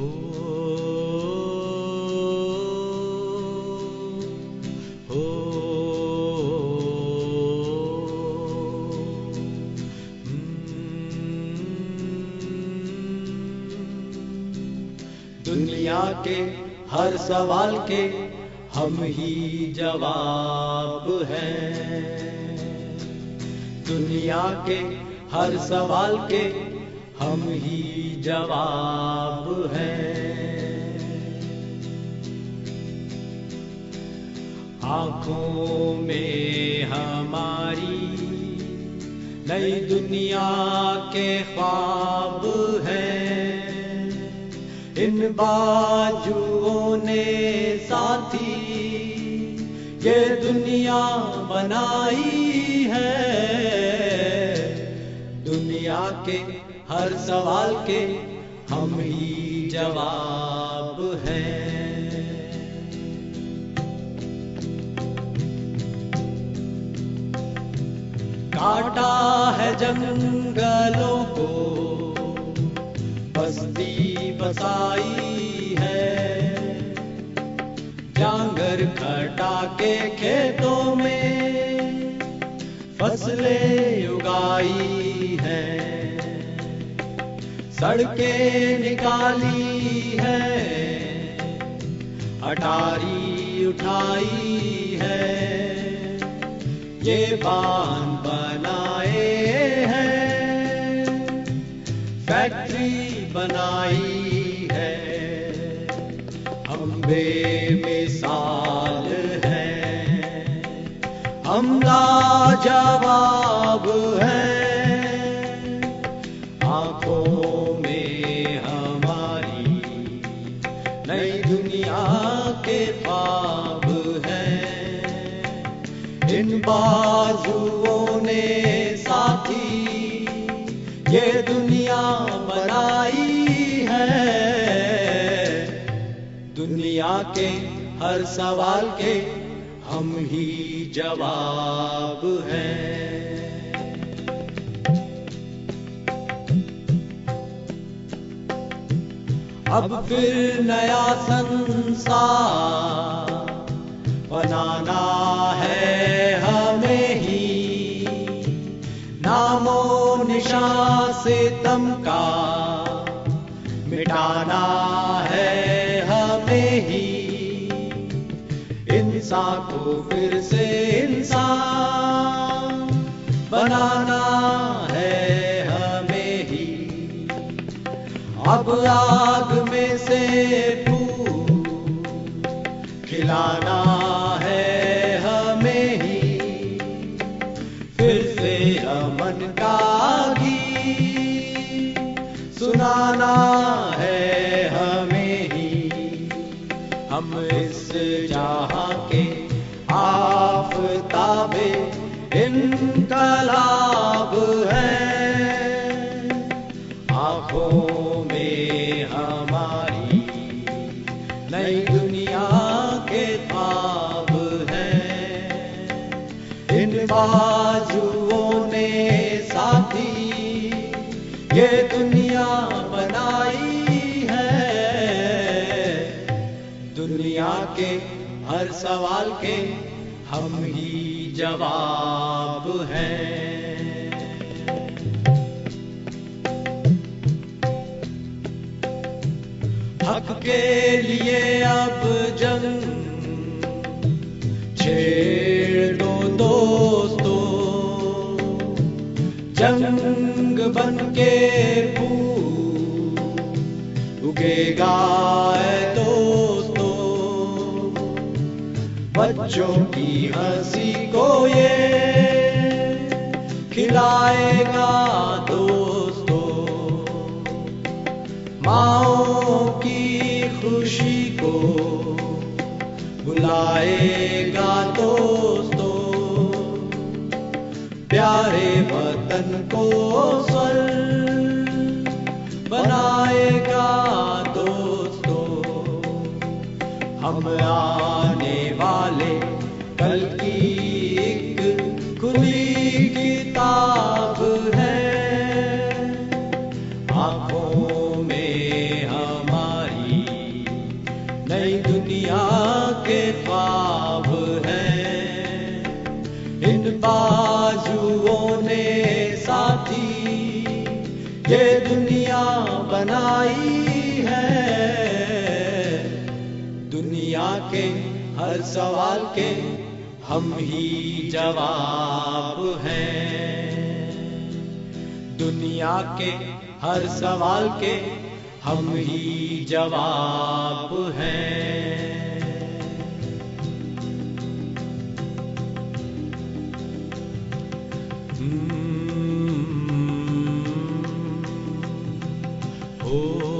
Oh, oh, oh. दुनिया के हर सवाल के हम ही जवाब हैं। दुनिया के हर सवाल के हम ही जवाब हैं। आँखों में हमारी नई दुनिया के ख्वाब हैं। इन बाजुओं ने साथी ये दुनिया बनाई है। दुनिया के हर सवाल के हम ही जवाब हैं। काटा है जंगलों को, बस्ती बसाई है। जांगर खटा के खेतों में फ़सलें उगाई है। सड़कें निकाली है, अटारी उठाई है, ये बाँध बनाए हैं, फैक्ट्री बनाई है हम बेमिसाल हैं हम लाजवाब हैं। दुनिया के ख्वाब हैं। इन बाजुओं ने साथी, ये दुनिया बनाई है। दुनिया के हर सवाल के हम ही जवाब हैं। अब फिर नया संसार बनाना है हमें ही। नामो निशा से तम का मिटाना है हमें ही। इंसान को फिर से अब आग में से फूल खिलाना है हमें ही। फिर से अमन का गीत सुनाना है हमें ही। हम इस जहाँ के आफताबे इनकलाब हैं। हमारी नई दुनिया के हैं। इन बाजुओं ने साथी ये दुनिया बनाई है। दुनिया के हर सवाल के हम ही जवाब हैं। के लिए अब जंग छेड़ दो दोस्तों। जंग बन के उगेगा दोस्तों। बच्चों की हँसी को ये खिलाएगा दोस्तों। माओ खुशी को बुलाएगा दोस्तों। प्यारे वतन को स्वर बनाएगा दोस्तों। हम आने वाले कल की एक खुली किताब बाजुओं ने साथी, ये दुनिया बनाई है। दुनिया के हर सवाल के हम ही जवाब हैं। दुनिया के हर सवाल के हम ही जवाब हैं। Oh.